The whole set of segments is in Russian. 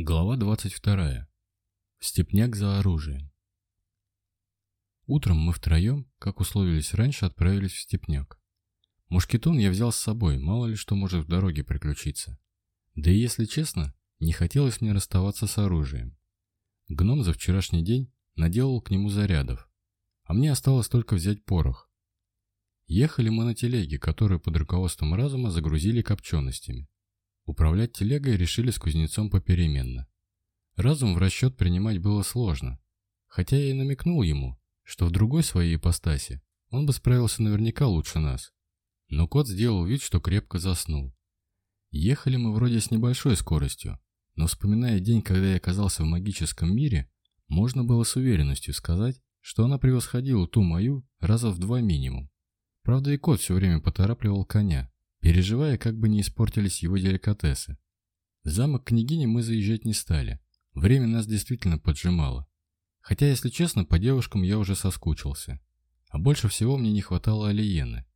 Глава 22. Степняк за оружием. Утром мы втроем, как условились раньше, отправились в Степняк. Мушкетон я взял с собой, мало ли что может в дороге приключиться. Да и если честно, не хотелось мне расставаться с оружием. Гном за вчерашний день наделал к нему зарядов, а мне осталось только взять порох. Ехали мы на телеге, которую под руководством разума загрузили копченостями. Управлять телегой решили с кузнецом попеременно. Разум в расчет принимать было сложно, хотя я и намекнул ему, что в другой своей ипостаси он бы справился наверняка лучше нас. Но кот сделал вид, что крепко заснул. Ехали мы вроде с небольшой скоростью, но вспоминая день, когда я оказался в магическом мире, можно было с уверенностью сказать, что она превосходила ту мою раза в два минимум. Правда и кот все время поторапливал коня, переживая, как бы не испортились его деликатесы. В замок княгини мы заезжать не стали. Время нас действительно поджимало. Хотя, если честно, по девушкам я уже соскучился. А больше всего мне не хватало Алиены.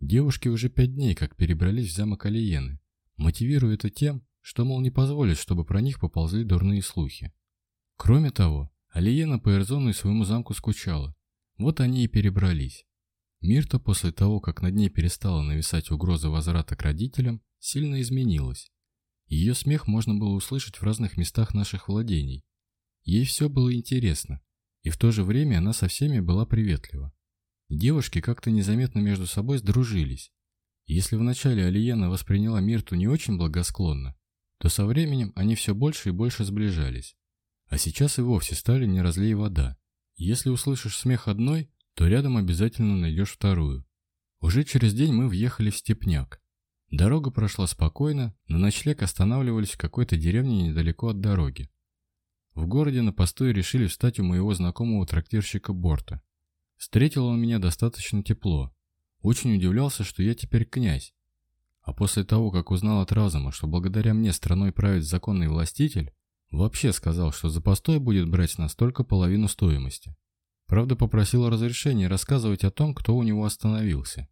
Девушки уже пять дней как перебрались в замок Алиены, мотивируя это тем, что, мол, не позволит, чтобы про них поползли дурные слухи. Кроме того, Алиена по Эрзону и своему замку скучала. Вот они и перебрались. Мирта после того, как над ней перестала нависать угроза возврата к родителям, сильно изменилась. Ее смех можно было услышать в разных местах наших владений. Ей все было интересно, и в то же время она со всеми была приветлива. Девушки как-то незаметно между собой сдружились. Если вначале Алиена восприняла Мирту не очень благосклонно, то со временем они все больше и больше сближались. А сейчас и вовсе стали не разлей вода. Если услышишь смех одной, то рядом обязательно найдешь вторую. Уже через день мы въехали в степняк. Дорога прошла спокойно, на ночлег останавливались в какой-то деревне недалеко от дороги. В городе на постой решили встать у моего знакомого трактирщика Борта. Встретил он меня достаточно тепло. Очень удивлялся, что я теперь князь. А после того, как узнал от разума, что благодаря мне страной правит законный властитель, вообще сказал, что за постой будет брать настолько половину стоимости. Правда, попросила разрешения рассказывать о том, кто у него остановился.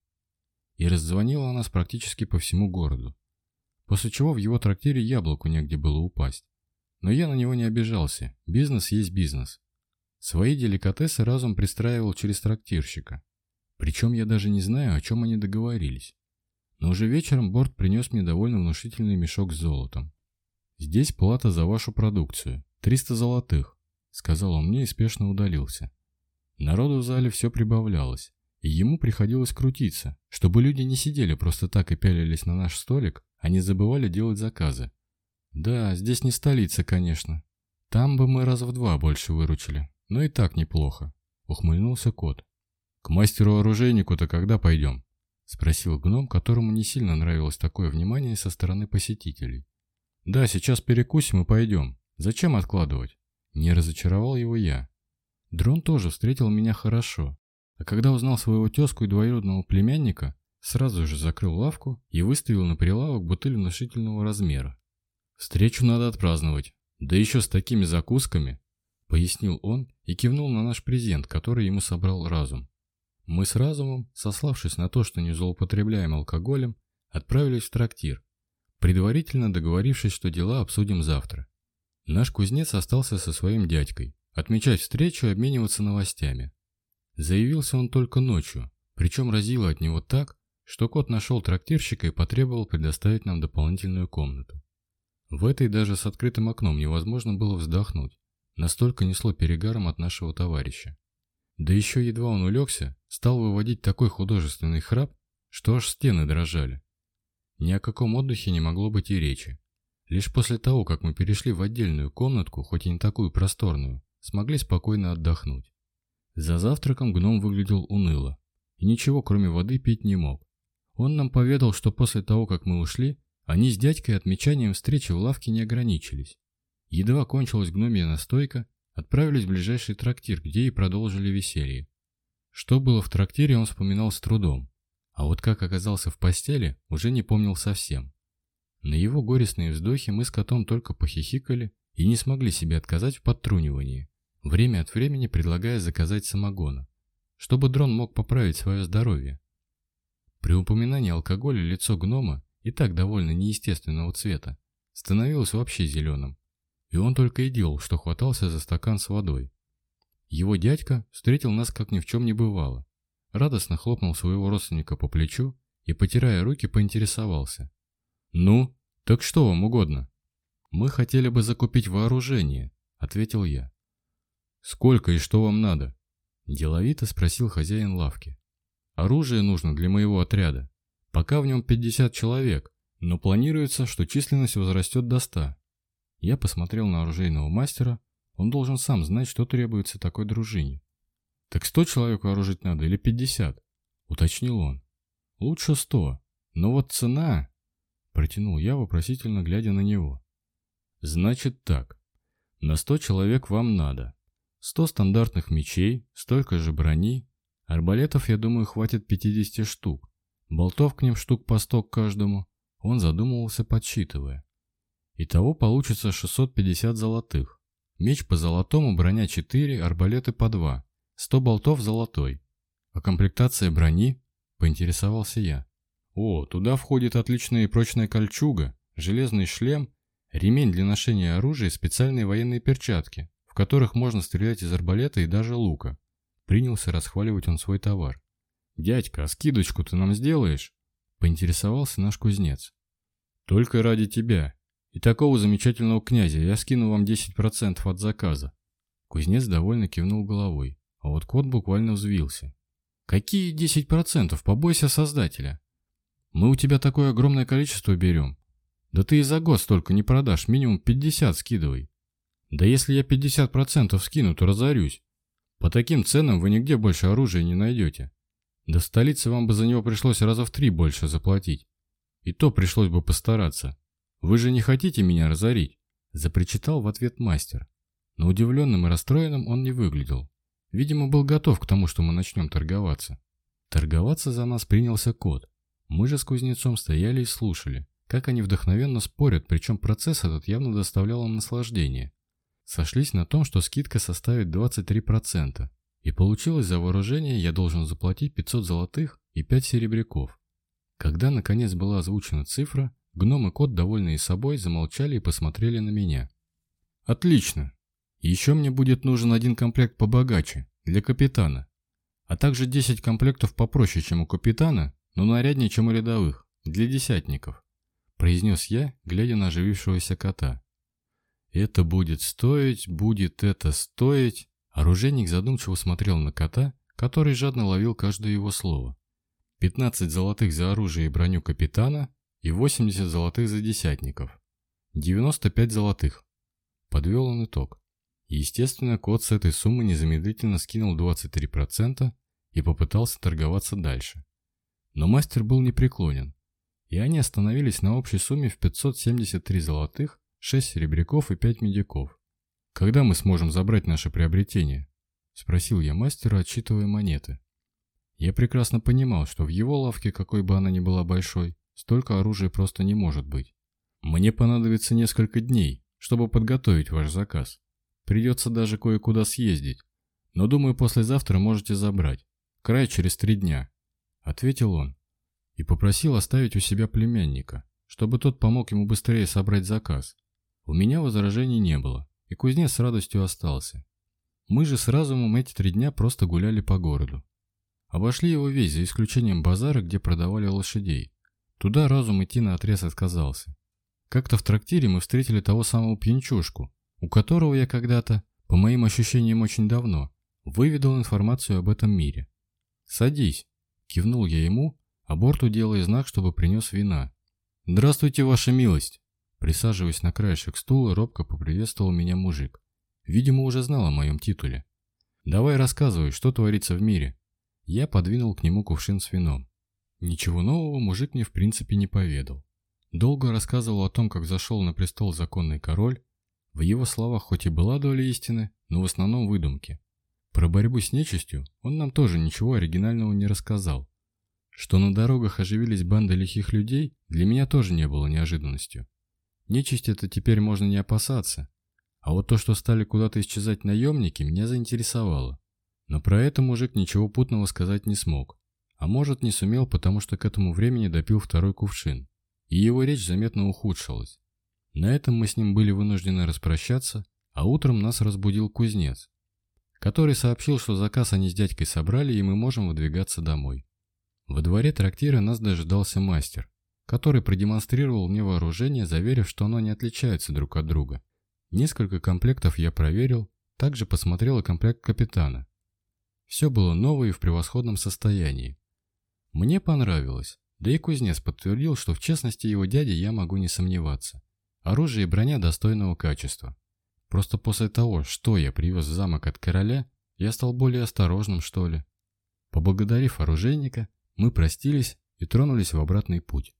И раззвонила она с практически по всему городу. После чего в его трактире яблоку негде было упасть. Но я на него не обижался. Бизнес есть бизнес. Свои деликатесы разум пристраивал через трактирщика. Причем я даже не знаю, о чем они договорились. Но уже вечером Борт принес мне довольно внушительный мешок с золотом. «Здесь плата за вашу продукцию. 300 золотых», — сказал он мне и спешно удалился. Народу в зале все прибавлялось, и ему приходилось крутиться, чтобы люди не сидели просто так и пялились на наш столик, а не забывали делать заказы. Да, здесь не столица, конечно. Там бы мы раз в два больше выручили, но и так неплохо, ухмыльнулся кот. К мастеру-оружейнику-то когда пойдем? Спросил гном, которому не сильно нравилось такое внимание со стороны посетителей. Да, сейчас перекусим и пойдем. Зачем откладывать? Не разочаровал его я. Дрон тоже встретил меня хорошо, а когда узнал своего тезку и двоюродного племянника, сразу же закрыл лавку и выставил на прилавок бутыль внушительного размера. «Встречу надо отпраздновать, да еще с такими закусками», — пояснил он и кивнул на наш презент, который ему собрал разум. Мы с разумом, сославшись на то, что не злоупотребляем алкоголем, отправились в трактир, предварительно договорившись, что дела обсудим завтра. Наш кузнец остался со своим дядькой, отмечать встречу и обмениваться новостями. Заявился он только ночью, причем разило от него так, что кот нашел трактирщика и потребовал предоставить нам дополнительную комнату. В этой даже с открытым окном невозможно было вздохнуть, настолько несло перегаром от нашего товарища. Да еще едва он улегся, стал выводить такой художественный храп, что аж стены дрожали. Ни о каком отдыхе не могло быть и речи. Лишь после того, как мы перешли в отдельную комнатку, хоть и не такую просторную, смогли спокойно отдохнуть. За завтраком гном выглядел уныло и ничего, кроме воды, пить не мог. Он нам поведал, что после того, как мы ушли, они с дядькой отмечанием встречи в лавке не ограничились. Едва кончилась гномья настойка, отправились в ближайший трактир, где и продолжили веселье. Что было в трактире, он вспоминал с трудом, а вот как оказался в постели, уже не помнил совсем. На его горестные вздохи мы с котом только похихикали и не смогли себе отказать в подтрунивании время от времени предлагая заказать самогона, чтобы дрон мог поправить свое здоровье. При упоминании алкоголя лицо гнома, и так довольно неестественного цвета, становилось вообще зеленым, и он только и делал, что хватался за стакан с водой. Его дядька встретил нас как ни в чем не бывало, радостно хлопнул своего родственника по плечу и, потирая руки, поинтересовался. «Ну, так что вам угодно?» «Мы хотели бы закупить вооружение», — ответил я. «Сколько и что вам надо?» Деловито спросил хозяин лавки. «Оружие нужно для моего отряда. Пока в нем 50 человек, но планируется, что численность возрастет до 100». Я посмотрел на оружейного мастера. Он должен сам знать, что требуется такой дружине. «Так 100 человек вооружить надо или 50?» Уточнил он. «Лучше 100. Но вот цена...» Протянул я, вопросительно глядя на него. «Значит так. На 100 человек вам надо 100 стандартных мечей, столько же брони. Арбалетов, я думаю, хватит 50 штук. Болтов к ним штук по 100 к каждому. Он задумывался, подсчитывая. Итого получится 650 золотых. Меч по золотому, броня 4, арбалеты по 2. 100 болтов золотой. А комплектация брони? Поинтересовался я. О, туда входит отличная и прочная кольчуга, железный шлем, ремень для ношения оружия и специальные военные перчатки которых можно стрелять из арбалета и даже лука. Принялся расхваливать он свой товар. «Дядька, а скидочку ты нам сделаешь?» – поинтересовался наш кузнец. «Только ради тебя и такого замечательного князя я скину вам 10% от заказа». Кузнец довольно кивнул головой, а вот кот буквально взвился. «Какие 10%? Побойся создателя!» «Мы у тебя такое огромное количество берем. Да ты и за год столько не продашь, минимум 50 скидывай. Да если я 50% скину, то разорюсь. По таким ценам вы нигде больше оружия не найдете. До столицы вам бы за него пришлось раза в три больше заплатить. И то пришлось бы постараться. Вы же не хотите меня разорить?» Запричитал в ответ мастер. Но удивленным и расстроенным он не выглядел. Видимо, был готов к тому, что мы начнем торговаться. Торговаться за нас принялся кот. Мы же с кузнецом стояли и слушали, как они вдохновенно спорят, причем процесс этот явно доставлял им наслаждение. Сошлись на том, что скидка составит 23%, и получилось за вооружение я должен заплатить 500 золотых и 5 серебряков. Когда наконец была озвучена цифра, гном и кот, довольные собой, замолчали и посмотрели на меня. «Отлично! Еще мне будет нужен один комплект побогаче, для капитана, а также 10 комплектов попроще, чем у капитана, но наряднее, чем у рядовых, для десятников», произнес я, глядя на оживившегося кота. Это будет стоить, будет это стоить. Оружейник задумчиво смотрел на кота, который жадно ловил каждое его слово. 15 золотых за оружие и броню капитана и 80 золотых за десятников. 95 золотых. Подвел он итог. Естественно, кот с этой суммы незамедлительно скинул 23% и попытался торговаться дальше. Но мастер был непреклонен, и они остановились на общей сумме в 573 золотых шесть серебряков и пять медиков. «Когда мы сможем забрать наше приобретение?» – спросил я мастера, отсчитывая монеты. Я прекрасно понимал, что в его лавке, какой бы она ни была большой, столько оружия просто не может быть. Мне понадобится несколько дней, чтобы подготовить ваш заказ. Придется даже кое-куда съездить, но думаю, послезавтра можете забрать. Край через три дня», – ответил он и попросил оставить у себя племянника, чтобы тот помог ему быстрее собрать заказ. У меня возражений не было, и кузнец с радостью остался. Мы же с разумом эти три дня просто гуляли по городу. Обошли его весь, за исключением базара, где продавали лошадей. Туда разум идти на отрез отказался. Как-то в трактире мы встретили того самого пьянчушку, у которого я когда-то, по моим ощущениям очень давно, выведал информацию об этом мире. «Садись», – кивнул я ему, а борту делая знак, чтобы принес вина. «Здравствуйте, ваша милость!» Присаживаясь на краешек стула, робко поприветствовал меня мужик. Видимо, уже знал о моем титуле. «Давай рассказывай, что творится в мире». Я подвинул к нему кувшин с вином. Ничего нового мужик мне в принципе не поведал. Долго рассказывал о том, как зашел на престол законный король. В его словах хоть и была доля истины, но в основном выдумки. Про борьбу с нечистью он нам тоже ничего оригинального не рассказал. Что на дорогах оживились банды лихих людей, для меня тоже не было неожиданностью. Нечисть это теперь можно не опасаться. А вот то, что стали куда-то исчезать наемники, меня заинтересовало. Но про это мужик ничего путного сказать не смог. А может, не сумел, потому что к этому времени допил второй кувшин. И его речь заметно ухудшилась. На этом мы с ним были вынуждены распрощаться, а утром нас разбудил кузнец, который сообщил, что заказ они с дядькой собрали, и мы можем выдвигаться домой. Во дворе трактира нас дожидался мастер, который продемонстрировал мне вооружение, заверив, что оно не отличается друг от друга. Несколько комплектов я проверил, также посмотрел и комплект капитана. Все было новое и в превосходном состоянии. Мне понравилось, да и кузнец подтвердил, что в честности его дяди я могу не сомневаться. Оружие и броня достойного качества. Просто после того, что я привез в замок от короля, я стал более осторожным, что ли. Поблагодарив оружейника, мы простились и тронулись в обратный путь.